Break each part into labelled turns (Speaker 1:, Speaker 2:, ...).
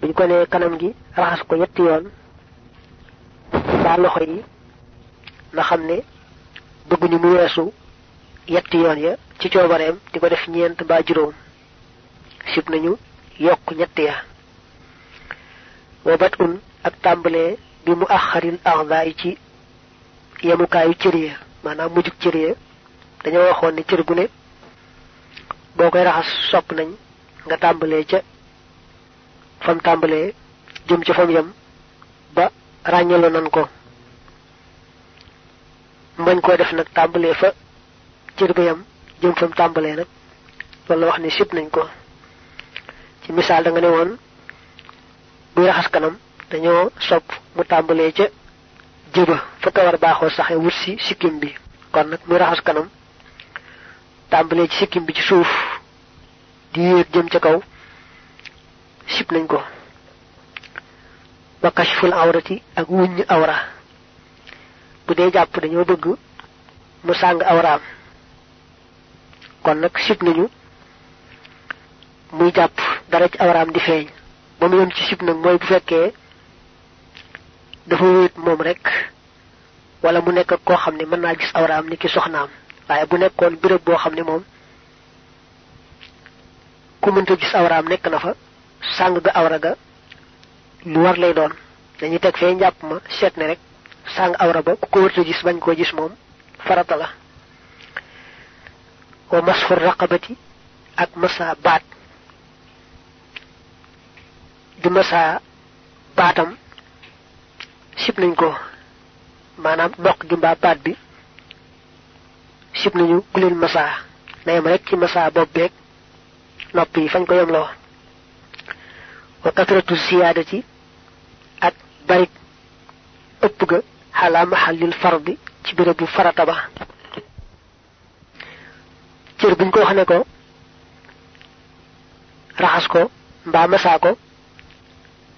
Speaker 1: buñ ko ne kanam gi raxas ko yetti yoon ba loxo yi na xam ne bëgguñu mu weesu yetti yoon ya ci coobareem di ko def ñeent ba juróom. Sib nañu yokk ñett ya. Wa bat un ak tàmbalee bi mu axaril axdaay ci yemukaayu cër ya maanaam mujjug cër ya. Dañoo waxoon ne cër gu ne boo koy raxas sopp nañ nga tàmbalee ca fam tàmbalee jëm ca fam yam ba ràññaloo nan ko. Mbañ koo def nag tàmbalee fa cër ba yam jëm fam tàmbalee nag loolu wax ne sib nañ ko. Ci misaal da nga ne woon buy raxas kanam dañoo sopp mu tàmbalee ca jëba fa kawar baaxoo saxe wut si sikkim bi. Kon nag muy raxas kanam ci bi ci suuf di jëm kaw sib nañ ko. Wa kashful awrati ak wuññ awra. Bu dee jàpp dañoo bëgg mu sàng awraam. Kon nag sib nañu muy jàpp dara ci awraam di feeñ. Ba mu yem ci sib nag mooy bu fekkee dafa wéet moom rek wala mu nekk koo xam ne mën naa gis awraam ni ki soxnaam. Waaye bu nekkoon béréb boo xam ne moom ku mënta gis nekk na fa sàng ga awra ga lu war lay doon. Dañuy teg ma seet ne rek sàng awra ba ko wërta gis bañ koo gis moom farata la. Wa masfur raqabati ak masa baat. Di masa baatam sib nañ ko. Maanaam doq gi mbaa baat bi sib nañu ku leen masa. Na yem rek ci masa bopp beeg nopp yi fañ ko yemloo wa kasratu siyaadati ak barik ëpp ga xalaa maxallil fardi ci béréb bu farata ba. Cër buñ ko wax ne ko raxas ko mbaa masaa ko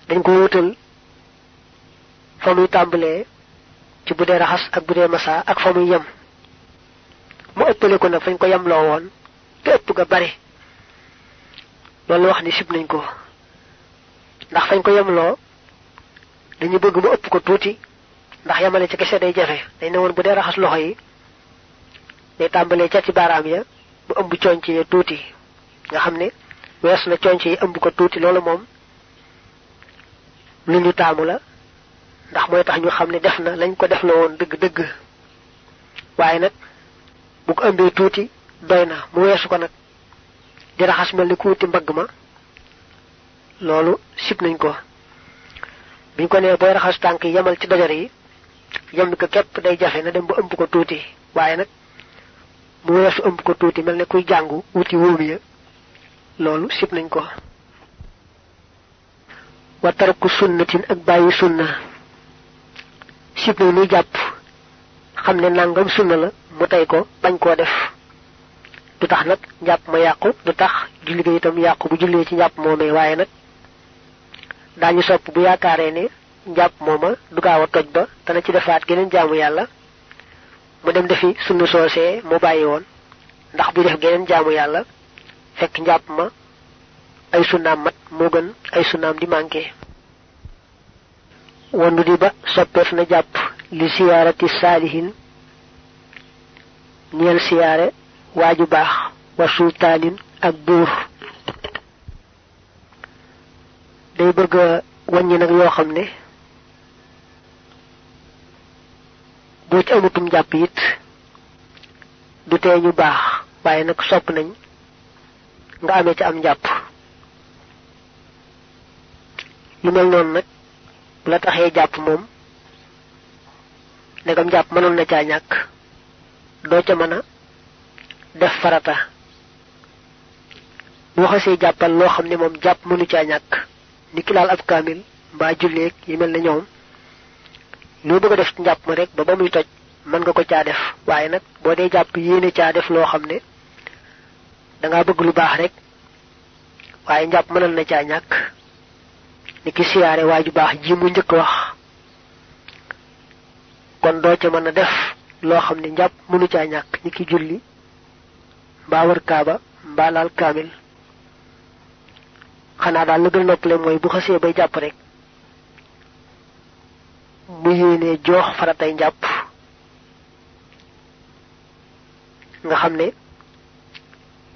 Speaker 1: dañ ko wóotal fa muy tàmbalee ci bu dee raxas ak bu dee masaa ak fa muy yem. Mu ko fañ ko te ga bari. Loolu wax ni sib nañ ko ndax fañ ko yemloo dañu bëgg mu ëpp ko tuuti ndax yemale ci kese day jafe. Dañ ne woon bu dee raxas loxo yi day tàmbalee ca ci baaraam ya bu ëmb conc ya tuuti. Nga xam ne wees na conc yi ëmb ko tuuti loolu moom lu ñu taamu la ndax mooy tax ñu xam ne def na lañ ko def la woon dëgg-dëgg. Waaye nag bu ko ëmbee tuuti doy na mu weesu ko nag. Di raxas mel ni ku wuti mbagg ma loolu sib nañ ko. Biñ ko nee booy raxas tànk yi yemal ci dojar yi yem ko képp day jafe na dem ba ëmb ko tuuti. Waaye nag mu weesu ëmb ko tuuti mel ne kuy jàngu wuti ya loolu sib nañ ko. Wa tarku sunnatin ak bàyyi sunna. Sib nañ muy jàpp xam ne nangam sunna la mu tey ko bañ koo def. Du tax nag njàpp ma yàqu du tax julli itam bu jullee ci njàpp moomee waaye nag daañu sopp bu yaakaaree ne njàpp mooma du gaaw a toj ba dana ci defaat geneen jaamu yàlla. mu dem defi sunna soosee mu bàyyi woon. ndax bu def geneen jaamu yàlla fekk njàpp ma ay sunnaam mat moo gën ay sunnaam di manqué. wandu di ba soppeef na jàpp li siyaarati saalihin ñeel siyaare waaju baax wa sultaanin ak buur day bëgg wàññi nag yoo xam ne boo ci amutum jàpp it du tee ñu baax. Waaye nag sopp nañ nga amee ci am njàpp lu mel noonu nag bu la taxee jàpp moom ndegam jàpp mënoon na caa ñàkk. Doo ca mën a def farata. Bu xasee jàppal loo xam ne moom jàpp mënu caa ñàkk ni ki laal ab kaamil mbaa julleeg yi mel ne ñoom loo bëgg a def njàpp ma rek ba ba muy toj mën nga ko caa def. Waaye nag boo dee jàpp yéene caa def loo xam ne dangaa bëgg lu baax rek waaye mënal na ni ki baax ji mu wax kon def loo xam ne mënu caa ñàkk. Ni ki julli wër kaaba xanaa daal la gën noppale mooy bu xasee bay jàpp rek. Mu yéenee joox faratay njàpp. Nga xam ne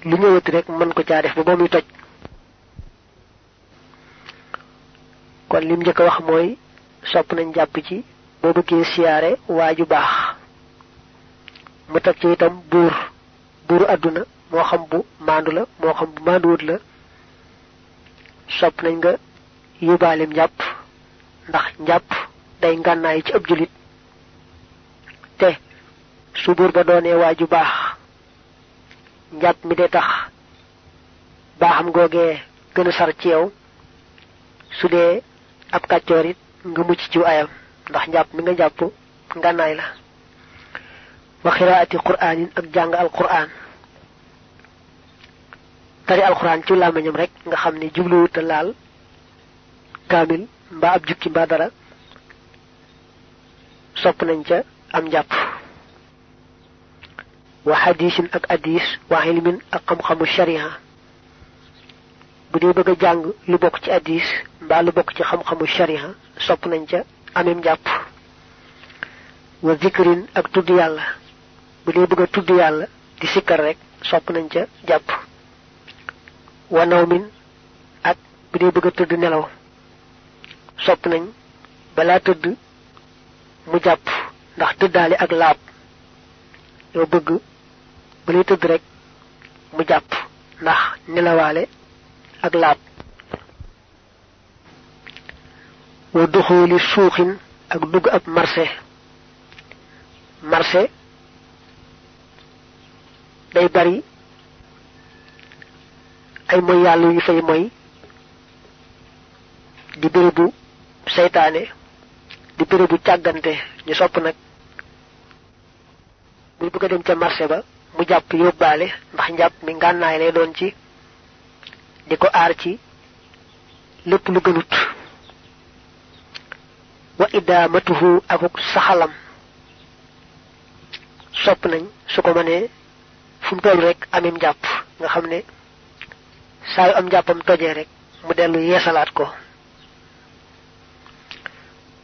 Speaker 1: lu ñëwati rek mën ko caa def ba ba muy toj. Kon lim njëkk wax mooy sopp nañ jàpp ci boo bëggee siyaare waaju baax. Mu teg ci itam buur. Buuru àdduna moo xam bu maandu la moo xam bu maanduwut la sopp nañ nga yóbbaalim njàpp ndax njàpp day ngànnaay ci ab julit te su buur ba doonee waaju baax njàpp mi de tax baaxam googee gën a sar ci yow su dee ab kàccoor nga mucc ci ayam ndax njàpp mi nga jàpp ngànnaay la. Wa xiraati quraanin ak jàng alquran tari alquran ci làmmiñam rek nga xam ne jubluwuta laal kaamil mbaa ab jukki mbaa dara sopp nañ ca am njàpp. Wa hadisin ak hadis wa ilmin ak xam-xamu sharia. Bu dee bëgg jàng lu bokk ci hadis mbaa lu bokk ci xam-xamu sharia sopp nañ ca amim njàpp. Wa zikrin ak tudd yàlla. Bu dee bëgg tudd yàlla di sikkar rek sopp nañ ca jàpp wa nawmin ak bu dee bëgg a tëdd nelaw sopp nañ balaa tëdd mu jàpp ndax tëddaale ak laab. Yow bëgg ba lay tëdd rek mu jàpp ndax nelawaale ak wa ak dugg ab marché. Marché day bari ay moy yàlla yu fay moy di bérébu seytaane di bérébu càggante. Ñu sopp nag buy bëgg dem ca marché ba mu jàpp yóbbaale ndax njàpp mi ngànnaay lay doon ci di ko aar ci lépp lu gënut. Wa idaamatuhu akuk saxalam. Sopp nañ su ko mënee fu mu rek amim njàpp. Nga xam ne saa yu am njàppam tojee rek mu dellu yeesalaat ko.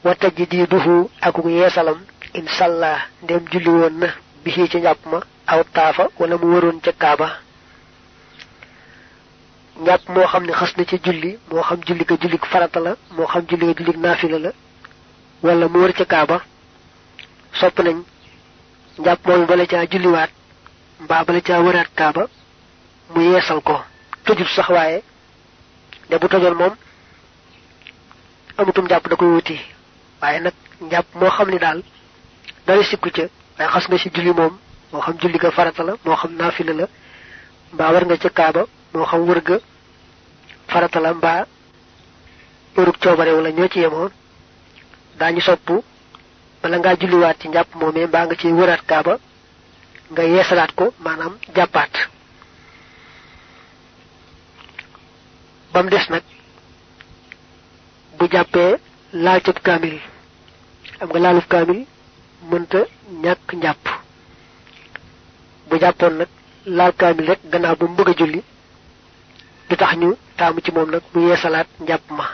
Speaker 1: Wa tajdiiduhu akuk yeesalam inshallah ndem julli woon na bi ci njàpp ma aw taafa wala mu waroon ca kaaba. Njàpp moo xam ne xas na ca julli moo xam julli ka jullik farata la moo xam julli ka jullik naafila la wala mu wër ca kaaba. Sopp nañ njàpp moom bala caa julliwaat mbaa bala caa wëraat kaaba mu yeesal ko tojul sax waaye de bu tojoon moom amutum njàpp da koy wuti. waaye nag njàpp moo xam ne daal dara sikku ca waaye xas nga ci julli moom moo xam julli ga farata la moo xam naafila la mbaa war nga ca kaaba moo xam wër ga farata la mbaa wërug coobare wala ñoo ci yemoon daañu sopp bala ngaa julliwaat ci njàpp moomee mbaa nga ci wëraat kaaba nga yeesalaat ko maanaam jàppaat ba mu des nag. bu jàppee laal cëb kaamil. am nga laaluf kaamil mënta ñàkk njàpp. bu jàppoon nag laal kaamil rek gannaaw ba mu bëgg a julli du tax ñu taamu ci moom nag mu yeesalaat njàpp ma.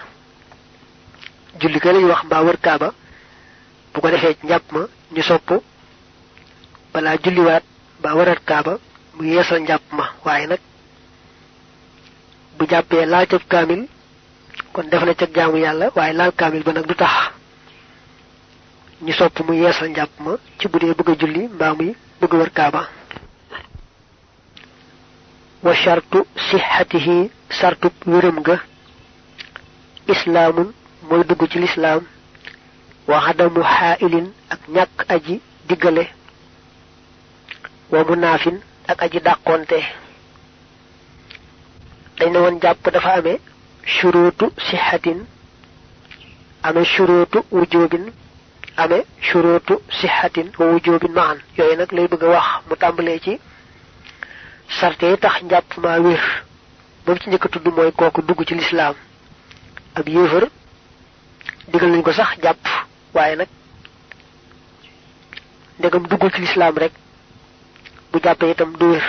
Speaker 1: julli ka lañu wax mbaa wër kaaba. bu ko defee njàpp ma ñu sopp balaa julliwaat mbaa wëraat kaaba mu yeesal njàpp ma. waaye nag bu jàppee laal cëb kaamil kon def na ca jaamu yàlla waaye laal kaamil ba nag du tax. Ñu sopp mu yeesal njàpp ma ci bu dee bëgg a julli mbaa muy bëgg wër kaaba. Wa shartu sixatihi sartub wéram ga. Islaamun mooy dugg ci lislaam. Wa xaailin ak ñàkk aji diggale. Wa munaafin ak aji dàqonte dañ ne woon jàpp dafa amee shuruutu sixatin amee shuruutu wujubin amee shuruutu sixatin wa wujubin maan. Yooyu nag lay bëgg wax mu tàmbalee ci sarte yi tax njàpp maa wér. Moom ci njëkk a tudd mooy kooku dugg ci lislaam. Ab yéefar digal nañ ko sax jàpp waaye nag ndegam duggul ci lislaam rek bu jàppee itam du wér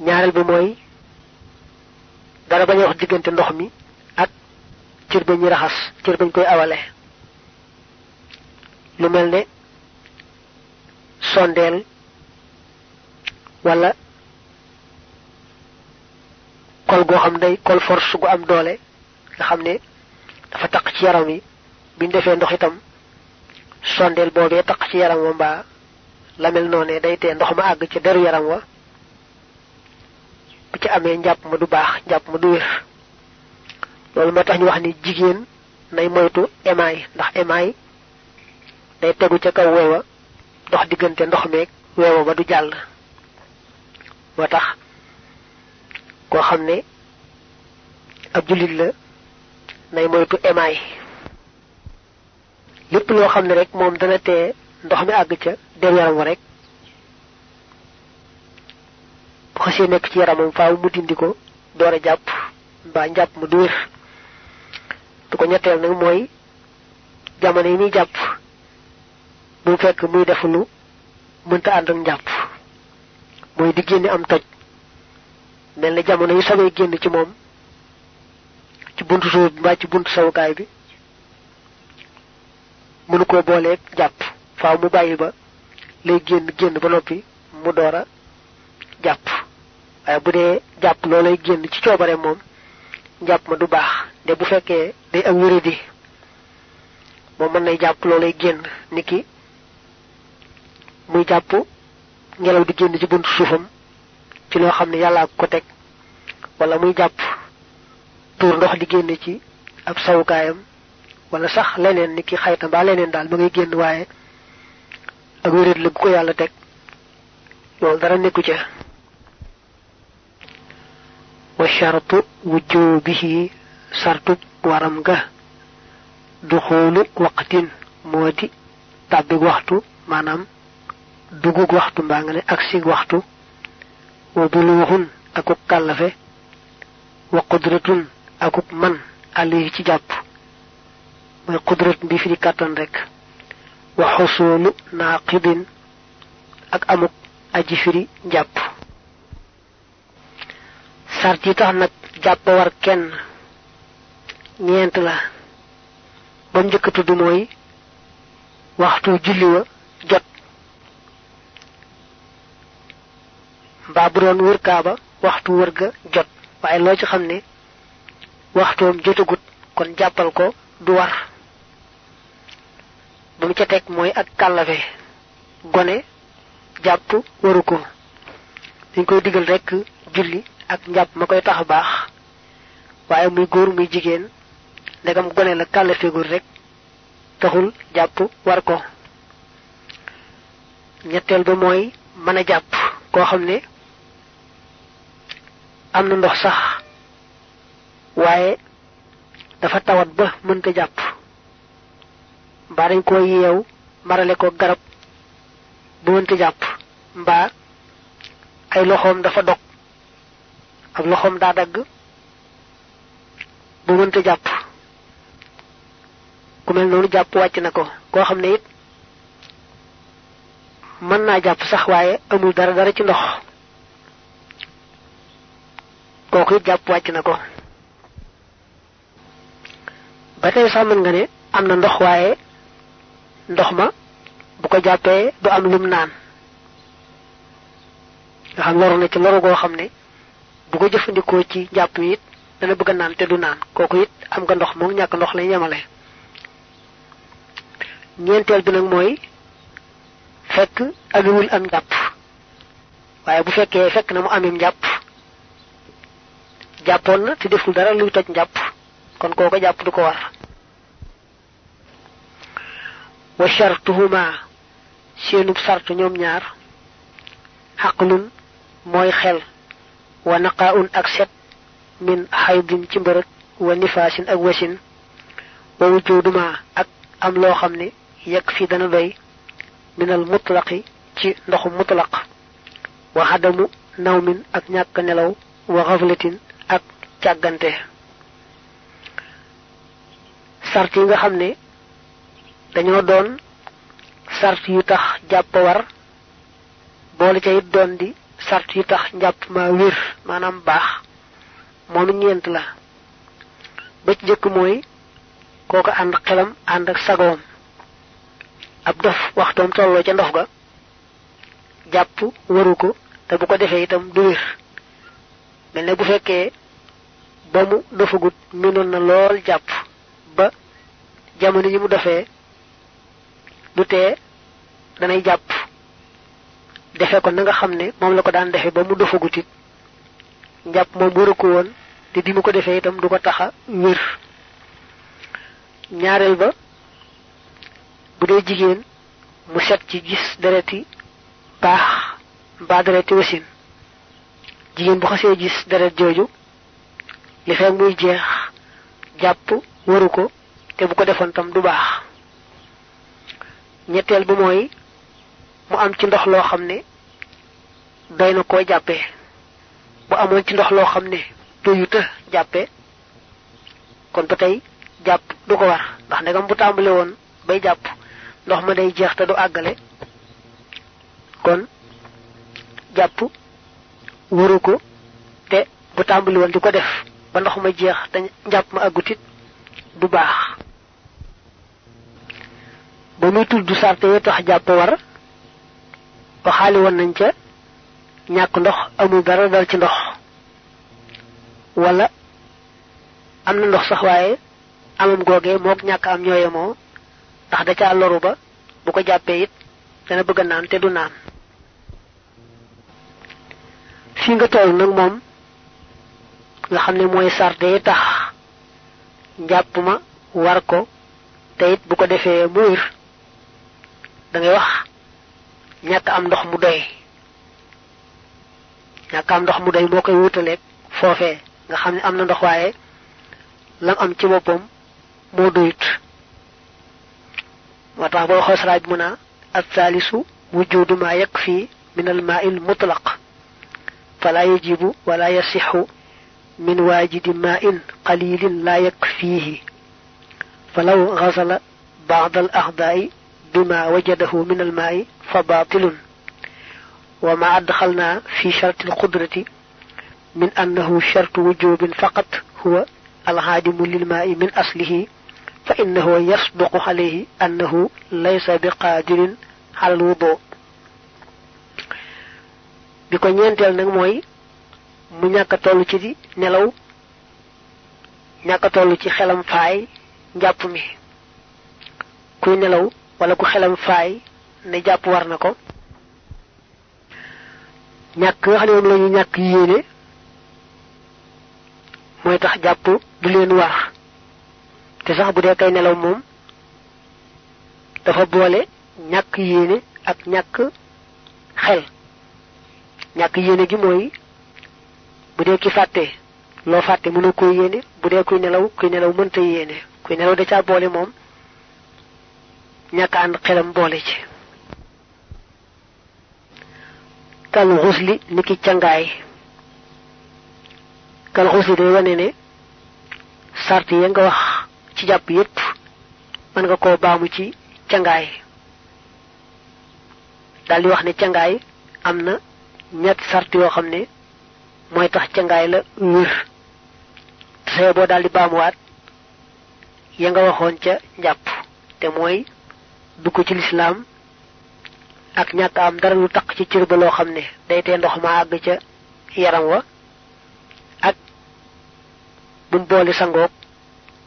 Speaker 1: ñaareel bi mooy dara bañ wax diggante ndox mi ak cër bañ raxas cër bañ koy awale. Lu mel ne sondeel wala kol goo xam day kol force gu am doole nga xam ne dafa taq ci yaram wi. Biñ defee ndox itam sondeel boobee taq ci yaram wa mbaa la mel noonee day tee ndox ma àgg ci deru yaram wa. Bu ci amee njàpp ma du baax njàpp ma du wér. Loolu moo tax ñu wax ni jigéen nay moytu emaay ndax emaay day tegu ca kaw weewa dox diggante ndox meeg weewa ba du jàll. Moo tax koo xam ne ab jullit la nay moytu emaay lépp loo xam ne rek moom dana tee ndox mi àgg ca der yaram rek xasee nekk ci yaramam faaw mu dindi ko door a jàpp mbaa njàpp mu wér du ko ñetteel nag mooy jamono yi muy jàpp bu fekk muy def lu mënta ànd ak njàpp mooy di génne am toj. Mel ne jamono yu sabee génn ci moom ci buntu bi mbaa ci buntu sawukaay bi mënu koo booleeg jàpp. Faaw mu bàyyi ba lay génn génn ba noppi mu door a jàpp waaye bu dee jàpp loolay génn ci coobare moom njàpp ma du baax. De bu fekkee day am wéradi moom mën nay jàpp loolay génn. Niki muy jàpp ngelaw di génn ci buntu suufam ci loo xam ne yàllaa ko teg wala muy jàpp tuur ndox di génn ci ab sawukaayam wala sax leneen ni ki xayta mbaa leneen daal ma ngay génn waaye ak wéréet la ko yàlla teg loolu dara nekku ca wa shartu wujubihi sartu waram ga waqtin moo di tàbbig waxtu maanaam dugug waxtu mbaa nga ne ak sig waxtu wa buluuxun akuk kàllafe wa qudratun akuk man àllihi ci jàpp mooy qudrat bi fi rek wa xusulu naaqidin ak amuk aji firi njàpp sart yi tax nag jàpp war kenn ñeent la ba mu njëkk tudd mooy waxtu julli wa jot mbaa bu doon wër kaaba waxtu wër ga jot waaye loo ci xam ne waxtoom jotagut kon jàppal ko du war ba mu ca teg mooy ak kàllafe gone jàpp waru ko koy digal rekk julli ak njàpp ma koy tax baax. Waaye muy góor muy jigéen ndegam gone la kàllafeegul rek taxul jàpp war ko. Ñetteel ba mooy mën a jàpp koo xam ne am na ndox sax waaye dafa tawat ba mënta jàpp. Mbaa dañ ko yeew marale ko garab bu mënta jàpp mbaa ay loxoom dafa dog ak loxoom daa dagg bu mënta jàpp. ku mel noonu jàpp wàcc na ko. koo xam ne it mën naa jàpp sax waaye amul dara dara ci ndox. kooku it jàpp wàcc na ko. ba tey sax nga ne am na ndox waaye ndox ma bu ko jàppee du am lum naan. nga xam loru na ci loru goo xam ne bu ko jëfandikoo ci jàpp it dana bëgg naan te du naan. Kooku it am nga ndox moom ñàkk ndox lay yemale. Ñeenteel bi nag mooy fekk amewul am njàpp. Waaye bu fekkee fekk na mu amim njàpp jàppoon na te deful dara luy toj njàpp kon kooko jàpp du ko war. Wa shartuhuma seenub sartu ñoom ñaar xaqlun mooy xel wa naqaun ak set min xaydin ci mbërëg wa nifaasin ak wasin wa wujuduma ak am loo xam ne yekk fi dana doy minal mutlaqi ci ndoxu mutlaq wa xadamu nawmin ak ñàkk nelaw wa xaflatin ak càggante. Sart yi nga xam ne dañoo doon sart yu sart yu tax njàpp ma wér maanaam baax. Moom ñeent la. Ba ci jëkk mooy kooku ànd xelam ànd ak sagoom. Ab dof waxtoom tolloo ca ndox ga jàpp waru ko te bu ko defee itam du wér. Mel ne bu fekkee ba mu dofagut minoon na lool jàpp. Ba jamono yi mu dofee du tee danay jàpp defe ko na nga xam ne moom la ko daan defe ba mu dofagut it njàpp moom wëru ko woon te bi mu ko defee itam du ko taxa wér. Ñaareel ba bu dee jigéen mu set ci gis dereti baax mbaa dereti wasin. Jigéen bu xasee gis deret jooju li fekk muy jeex jàpp waru ko te bu ko defoon tam du baax. Ñetteel ba mooy mu am ci ndox loo xam ne doy na koo jàppee bu amoon ci ndox loo xam ne doyuta jàppe. kon ba tey jàpp du ko war. ndax ndegam bu tàmbale woon bay jàpp ndox ma day jeex te du àggale. kon jàpp waru ko te bu tàmbali woon di ko def ba ndox ma jeex te njàpp ma àggutit du baax. ba muy tudd sarte yi tax jàpp war waxaali woon nañ ca ñàkk ndox amul dara dal ci ndox. Wala am na ndox sax waaye amam googee mook ñàkk am ñooye moo ndax da caa loru ba bu ko jàppee it dana bëgg naan te du naan. Fi nga toll nag moom nga xam ne mooy tax njàpp war ko te it bu ko defee mu wér. Da ngay wax ñàkk am ndox mu doy ñàkk am ndox mu doy moo koy wutaleeg foofee nga xam ne am na ndox waaye lam am ci boppam moo doyut moo tax boo xoos raaj mu naa الثالث وجود ما يكفي من الماء المطلق فلا يجب ولا يصح من واجد ماء قليل لا يكفيه فلو غسل بعض الأعضاء بما وجده من الماء فباطل. وما أدخلنا في شرط القدرة من أنه شرط وجوب فقط هو العادم للماء من أصله فإنه يصدق عليه أنه ليس بقادر على الوضوء. Biko ñentel nak moy mu ñaka tollu ci di nelaw ñaka tollu ci xelam faay njàpp mi. Kuy nelaw wala ku xelam faay ne jàpp war na ko ñàkk wax ne moom la ñu ñàkk tax jàpp du leen war te sax bu dee kay nelaw moom dafa boole ñàkk yéene ak ñàkk xel. Ñàkk yéene gi mooy bu dee ki fàtte loo fàtte mënu ko yéene bu dee kuy nelaw kuy nelaw mënta yéene kuy nelaw da caa boole moom ñàkk ànd xelam boole ci. Kal xusli niki cangaay. Kal xusli day wane ne sart ya nga wax ci jàpp yépp mën nga koo baamu ci cangaay. Daldi wax ne cangaay am na ñett sart yoo xam ne tax cangaay la wér. Te boo daldi baamuwaat ya nga waxoon ca njàpp te mooy dugg ci lislaam ak ñàkk am dara lu taq ci cër ba loo xam ne day tee ndox ma àgg ca yaram wa ak buñ boole sangoog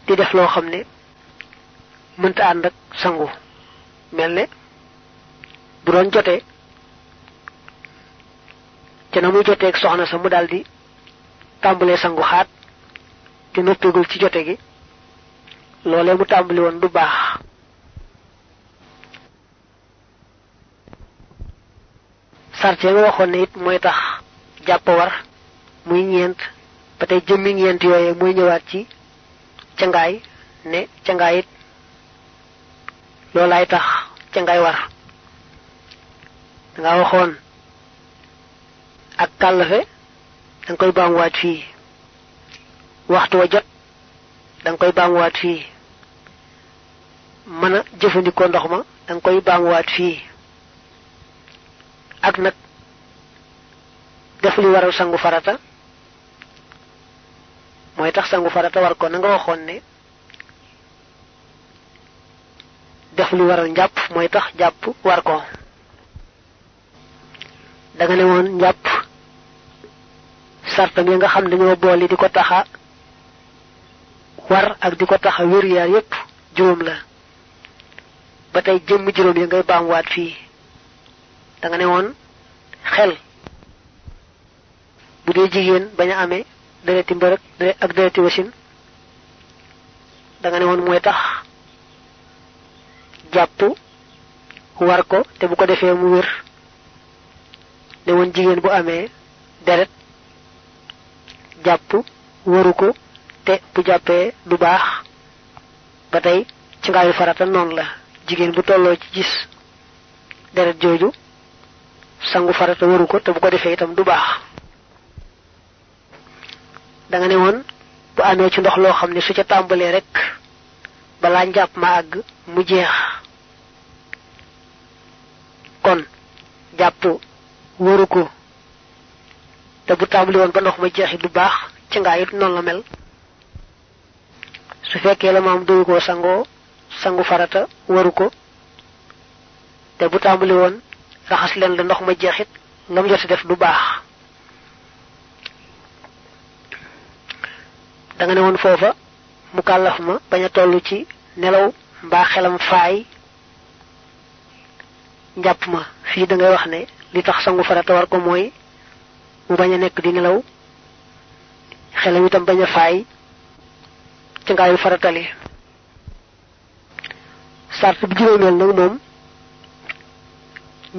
Speaker 1: di def loo xam ne mënta ànd ak sangu. mel ne bu doon jotee ca na muy jotee ak soxna sa mu daldi sangu xaat te ci jote gi loolee mu tàmbali woon du baax sarte nga waxoon ne it mooy tax jàpp war muy ñeent ba tey jëmmi ñeent yooye muy ñëwaat ci cangaay ne cangaay it loolaay tax cangaay war. Nga waxoon ak kàllafe danga koy baamuwaat fii. Waxtu wa jot danga koy baamuwaat fii. Mën a jëfandikoo ndox ma danga koy baamuwaat fii ak nag def li waral sangu farata mooy tax sangu farata war ko nga waxoon ne def lu waral njàpp mooy tax jàpp war ko. Da nga ne woon njàpp sartam nga xam dañoo boole di ko taxa war ak di ko taxa wér yaar yépp juróom la. Ba tey jëmm yi ngay baamwaat fii da nga ne woon xel bu dee jigéen bañ a amee dereti mbërëg ak dereti wasin da nga ne woon mooy tax jàpp war ko te bu ko defee mu wér. Ne woon jigéen bu amee deret jàpp waru ko te bu jàppee du baax. Ba tey ci ngaayu farata noonu la. Jigéen bu tolloo ci gis deret jooju sangu farata waru ko te bu ko defee itam du baax. Da nga ne bu amee ci ndox loo xam ne su ca tàmbalee rek ma mu jeex. Kon jàpp waru ko. Te bu tàmbali woon ba ndox ma jeexi du baax ci ngaa it noonu la mel. Su la maam sangu farata waru ko. Te bu tàmbali woon raxas leen la ndox ma jeexit lam jot def du baax. Da nga ne woon foofa mu kàllaf ma bañ a toll ci nelaw mbaa xelam faay. Njàpp ma fii da ngay wax ne li tax sangu farata war ko mooy mu bañ a nekk di nelaw xelam itam bi juróomeel nag moom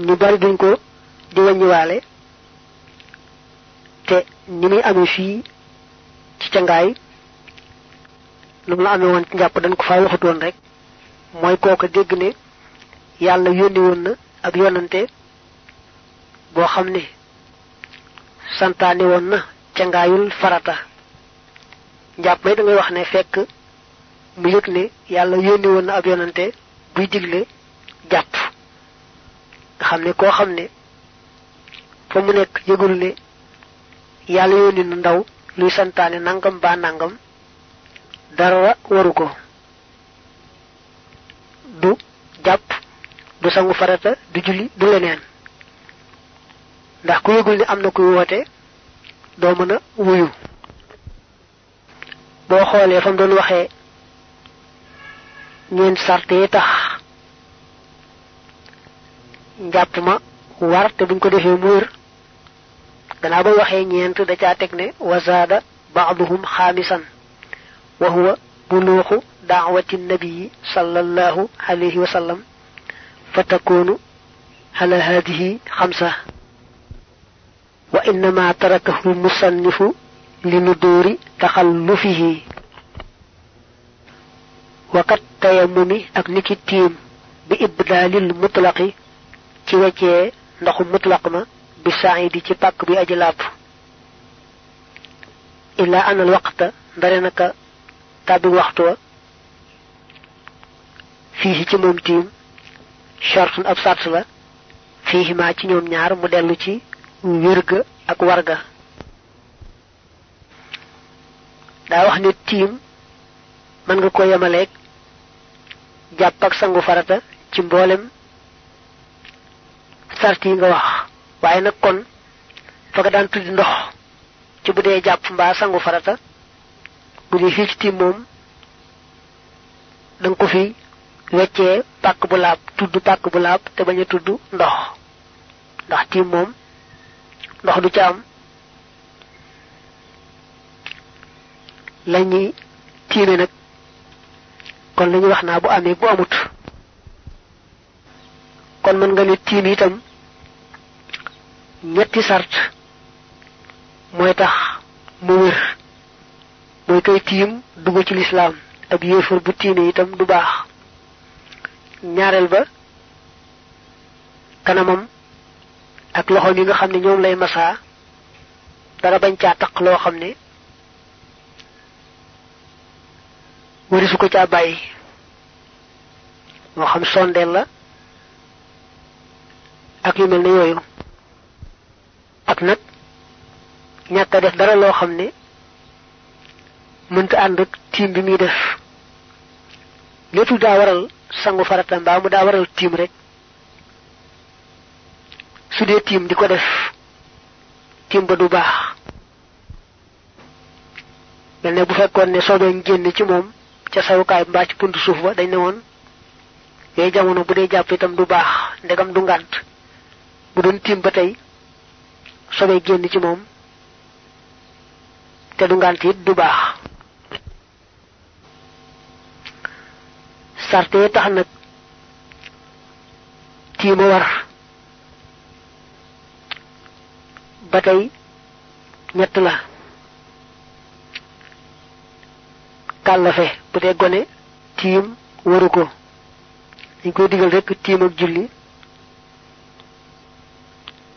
Speaker 1: ñu bari duñ ko di wàññiwaale te ni muy amee fii ci cangaay lu mu la amee woon ci njàpp dañ ko faa waxutoon rek mooy kooka dégg ne yàlla yónni woon na ak yonante boo xam ne santaane woon na cangaayul farata njàpp may da ngay wax ne fekk mu yëg ne yàlla yónni woon na ab yonante buy digle jàpp nga xam ne koo xam ne fa mu nekk yëgul ne yàlla yónni na ndaw luy santaane nangam baa nangam dara waru ko. Du jàpp du sangu farata du julli du leneen. Ndax ku yëgul ni am na kuy woote doo mën a wuyu. Boo xoolee fa mu doon waxee ñeent sart yi tax njàpp ma war te buñ ko defee mu wér gannaaw ba waxee ñeent da caa teg ne wazaada baaduhum xaamisan wa huwa buluuxu daawati nabii sallallahu alayhi wa sallam fa takunu ala hadihi xamsa wa innama tarakahu lmusannifu li nuduuri taxallufihi ak niki tiim bi ibdaalil mutlaqi ci weccee ndoxu mutlaq ma bi saidi ci pàkk bi aji làpp. Illa an al waqta ndare naka tàbbi waxtu wa. Fii ci moom tiim shartun ab la. Fii maa ci ñoom ñaar mu dellu ci wérga ak warga daa wax ne tiim mën nga ko ak sangu farata ci sart yi nga wax. Waaye nag kon fa nga daan tuddi ndox ci bu dee jàpp mbaa sangu farata bu fii ci tiim moom da ko fi weccee pàkk bu laab tudd pàkk bu laab te bañ a tudd ndox. Ndax moom ndox du ca am. Lañuy tiime nag kon lañuy wax naa bu amee bu amut kon mën nga ne tiim itam ñetti sart mooy tax mu wér. Mooy koy tiim dugg ci lislaam. Ab yéefar bu tiime itam du baax. Ñaareel ba kanamam ak loxo yi nga xam ne ñoom lay masaa dara bañ caa taq loo xam ne warisu ko caa bàyyi. Moo xam sondeel la ak yu mel ne yooyu. Ak nag ñàkk a def dara loo xam ne mënta ànd ak tiim bi muy def. Lépp daa waral sangu farata mbaa mu daa waral tiim rek. Su dee tiim di ko def tiim ba du ne bu fekkoon ne soobee génn ci moom ca sawukaay mbaa ci puntu suuf ba dañ ne woon yooyu jamono bu dee jàpp itam du baax ndegam du ngànt bu doon tiim ba tey soobee génn ci moom te du ngànt it du baax. Sarte tax nag tiima war. Ba tey ñett la. Kàllafe bu dee gone tiim waru ko. Digal rek tiim ak julli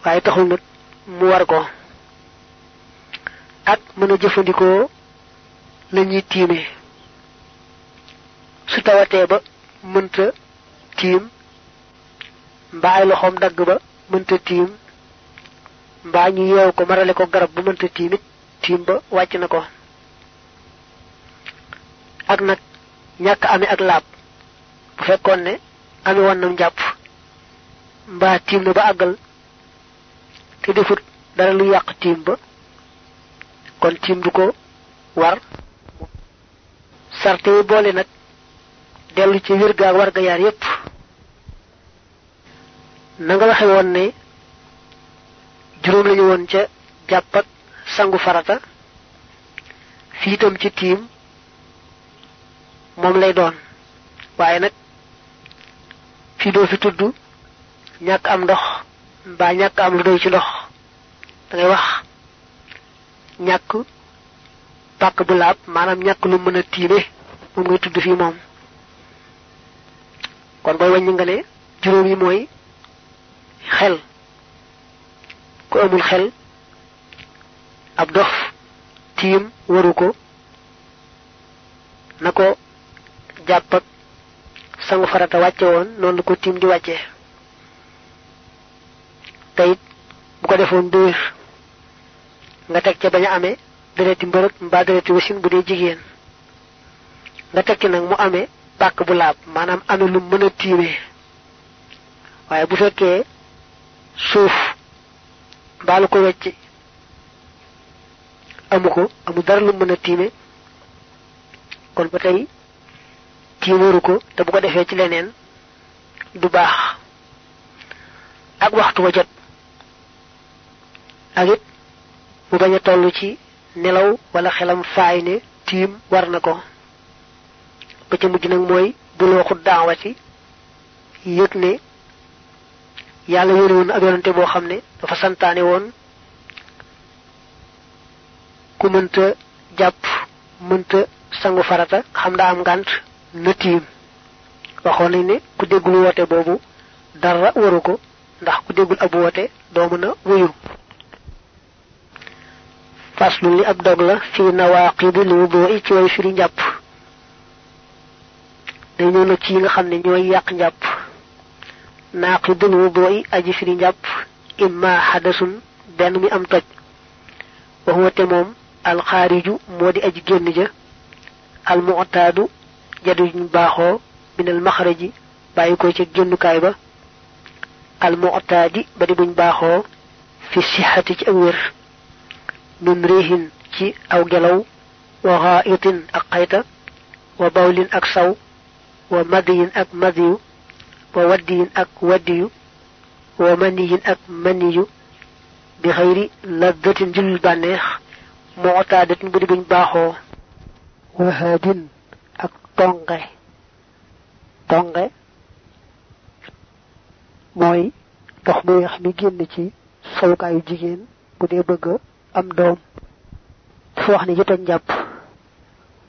Speaker 1: waaye taxul nag mu war ko. Ak mën a jëfandikoo la ñuy tiime. Su ba mënta tiim mbaa ay loxoom dagg ba mënta tiim mbaa ñu yeew ko marale ko garab bu mënta tiimit tiim ba wàcc na ak ak bu ne ame nam jàpp mbaa na ba àggal te defut dara lu yàq tiim kon tiim ko war sarte yi boole nag dellu ci wir gaag war ga yaar yépp. Na nga waxe woon ne juróom lañu woon ca sangu farata fii itam ci tiim moom lay doon. Waaye nag fii doo fi tudd ñàkk am ndox mbaa ñàkk am lu doy ci ndox da ngay wax ñàkk pàkk bu laab maanaam ñàkk lu mën a tiime moom ngay tudd fii moom kon booy wàññi nga ne juróom yi mooy xel ku amul xel ab dof tiim waru ko na ko jàpp ak sangu farata wàcce woon noonu la ko tiim di wàcce te it bu ko defoon wér nga teg ca bañ a amee dereti mbërëg mbaa dereti wasin bu dee jigéen. Nga teg ci nag mu amee pàkk bu laab maanaam amee lu mën a tiimee. Waaye bu fekkee suuf mbaa lu ko wecc amu ko amu dara lu mën a tiime kon ba tey ko te bu ko defee ci leneen du baax. Ak waxtu wa ak it mu bañ a toll ci nelaw wala xelam faay ne tiim war na ko. Ba ca mujj nag mooy bulooxu daawati yëg ne yàlla yónni woon ab yonante boo xam ne dafa santaane woon ku mënta jàpp mënta sangu farata xam daa am ngànt na tiim. Waxoon nañ ne ku déggul woote boobu dara waru ko ndax ku déggul ab woote doo mën a faslu li ab dog la fi nawaqidi li wudu i ci way firi njàpp day ñëw na ci yi nga xam ne ñooy yàq njàpp naaqidul wudu i aji firi njàpp imma xadasun benn mi am toj waxuwa te moom alxaariju moo di aji génn ja almu'taadu jadu ñu baaxoo minal maxraji bàyyi ko ca génnukaay ba almu'taadi ba di buñ baaxoo fi sixati ci ak wér من ريح تي أو جلو وغائط أقيت وبول أكسو ومدي أك مديو وودي أك وديو ومني أك مني بغير لذة جل بانيخ معتادة بدبين باخو. وهاد أك طنغي طنغي موي دخمي يخمي جينتي سوكاي جيجين بدي بغير am doom dafa wax ne toj njàpp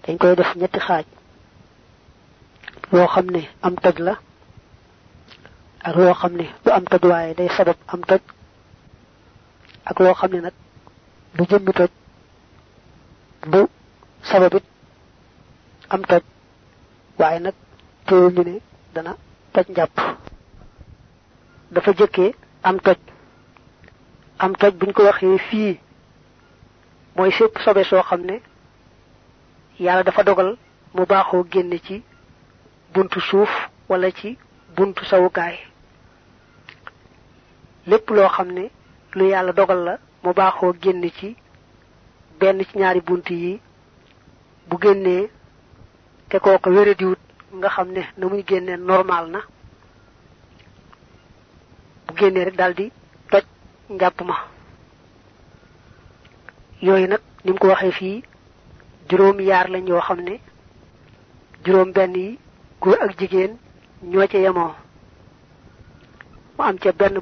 Speaker 1: dañ koy def ñetti xaaj loo xam ne am toj la ak loo xam ne du am toj waaye day sabab am toj ak loo xam ne nag du jëmmi toj du sababit am toj waaye nag teewul ñu ne dana toj njàpp. Dafa jëkkee am toj am toj buñ ko waxee fii mooy sépp sobe soo xam ne yàlla dafa dogal mu baaxoo génne ci buntu suuf wala ci buntu sawukaay. Lépp loo xam ne lu yàlla dogal la mu baaxoo génne ci benn ci ñaari bunt yi bu génnee te kooka wéradiwut nga xam ne na muy génnee normal na bu génnee rek daldi toj njàpp ma. Yooyu nag ni mu ko waxee fii juróom yaar lañ yoo xam ne juróom benn yi góor ak jigéen ñoo ca yemoo. Mu am ca benn